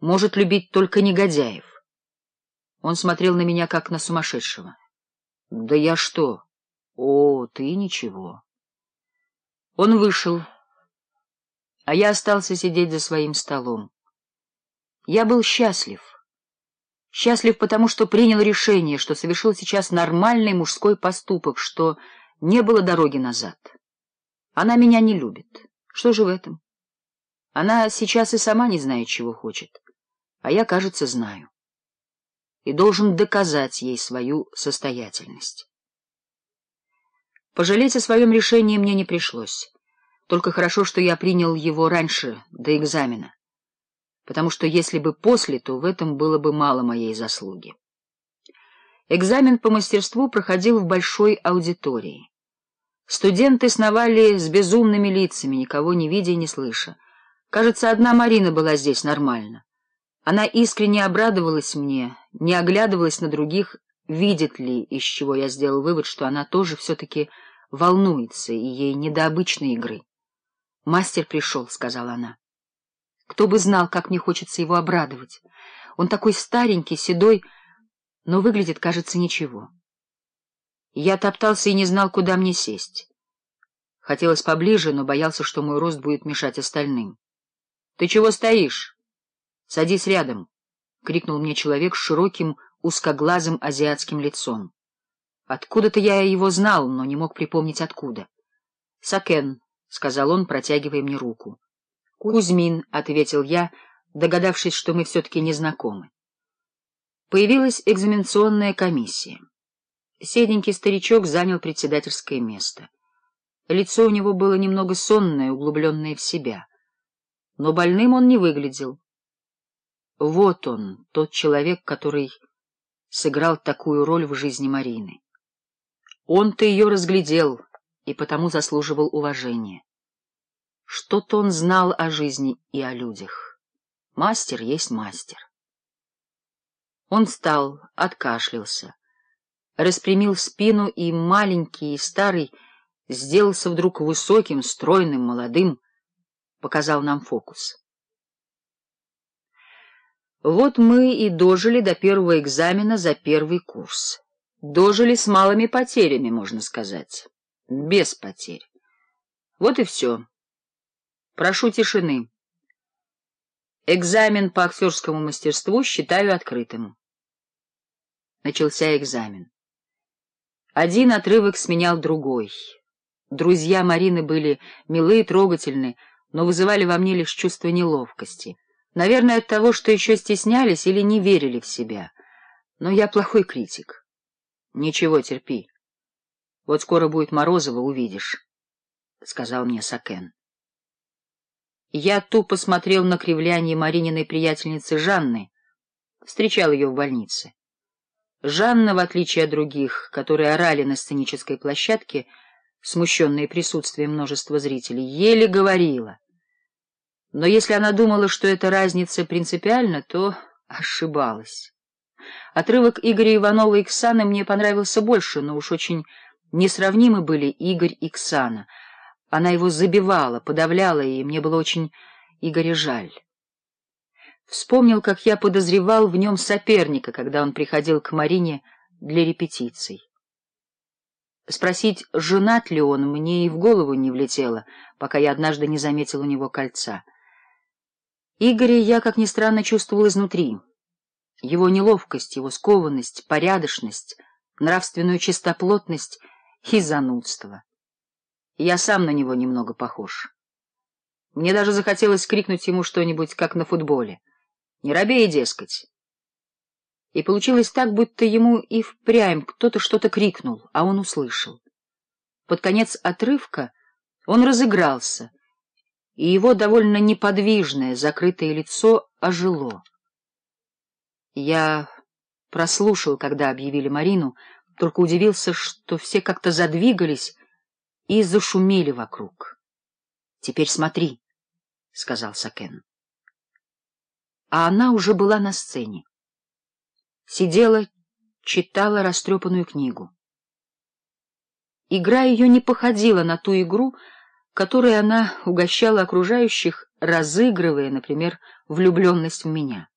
может любить только негодяев. Он смотрел на меня, как на сумасшедшего. — Да я что? О, ты ничего. Он вышел, а я остался сидеть за своим столом. Я был счастлив. Счастлив потому, что принял решение, что совершил сейчас нормальный мужской поступок, что не было дороги назад. Она меня не любит. Что же в этом? Она сейчас и сама не знает, чего хочет а я, кажется, знаю, и должен доказать ей свою состоятельность. Пожалеть о своем решении мне не пришлось. Только хорошо, что я принял его раньше, до экзамена, потому что если бы после, то в этом было бы мало моей заслуги. Экзамен по мастерству проходил в большой аудитории. Студенты сновали с безумными лицами, никого не видя и не слыша. Кажется, одна Марина была здесь нормально. Она искренне обрадовалась мне, не оглядывалась на других, видит ли, из чего я сделал вывод, что она тоже все-таки волнуется, и ей не до обычной игры. «Мастер пришел», — сказала она. «Кто бы знал, как мне хочется его обрадовать. Он такой старенький, седой, но выглядит, кажется, ничего». Я топтался и не знал, куда мне сесть. Хотелось поближе, но боялся, что мой рост будет мешать остальным. — Ты чего стоишь? — Садись рядом! — крикнул мне человек с широким, узкоглазым азиатским лицом. Откуда-то я его знал, но не мог припомнить откуда. — Сакен, — сказал он, протягивая мне руку. — Кузьмин, — ответил я, догадавшись, что мы все-таки не знакомы. Появилась экзаменационная комиссия. Седенький старичок занял председательское место. Лицо у него было немного сонное, углубленное в себя. Но больным он не выглядел. Вот он, тот человек, который сыграл такую роль в жизни Марины. Он-то ее разглядел и потому заслуживал уважения. Что-то он знал о жизни и о людях. Мастер есть мастер. Он встал, откашлялся, распрямил спину, и маленький и старый сделался вдруг высоким, стройным, молодым, показал нам фокус. Вот мы и дожили до первого экзамена за первый курс. Дожили с малыми потерями, можно сказать. Без потерь. Вот и все. Прошу тишины. Экзамен по актерскому мастерству считаю открытым. Начался экзамен. Один отрывок сменял другой. Друзья Марины были милые и трогательны, но вызывали во мне лишь чувство неловкости. Наверное, от того, что еще стеснялись или не верили в себя. Но я плохой критик. Ничего, терпи. Вот скоро будет Морозова, увидишь, — сказал мне Сакен. Я тупо смотрел на кривляние Марининой приятельницы Жанны. Встречал ее в больнице. Жанна, в отличие от других, которые орали на сценической площадке, смущенные присутствием множества зрителей, еле говорила — но если она думала, что эта разница принципиальна, то ошибалась. Отрывок Игоря Иванова и Ксаны мне понравился больше, но уж очень несравнимы были Игорь и Ксана. Она его забивала, подавляла, и мне было очень Игоря жаль. Вспомнил, как я подозревал в нем соперника, когда он приходил к Марине для репетиций. Спросить, женат ли он, мне и в голову не влетело, пока я однажды не заметил у него кольца — Игоря я, как ни странно, чувствовал изнутри. Его неловкость, его скованность, порядочность, нравственную чистоплотность и занудство. Я сам на него немного похож. Мне даже захотелось крикнуть ему что-нибудь, как на футболе. «Не робей, дескать!» И получилось так, будто ему и впрямь кто-то что-то крикнул, а он услышал. Под конец отрывка он разыгрался, и его довольно неподвижное, закрытое лицо ожило. Я прослушал, когда объявили Марину, только удивился, что все как-то задвигались и зашумели вокруг. — Теперь смотри, — сказал Сакен. А она уже была на сцене. Сидела, читала растрепанную книгу. Игра ее не походила на ту игру, которые она угощала окружающих, разыгрывая, например, влюбленность в меня.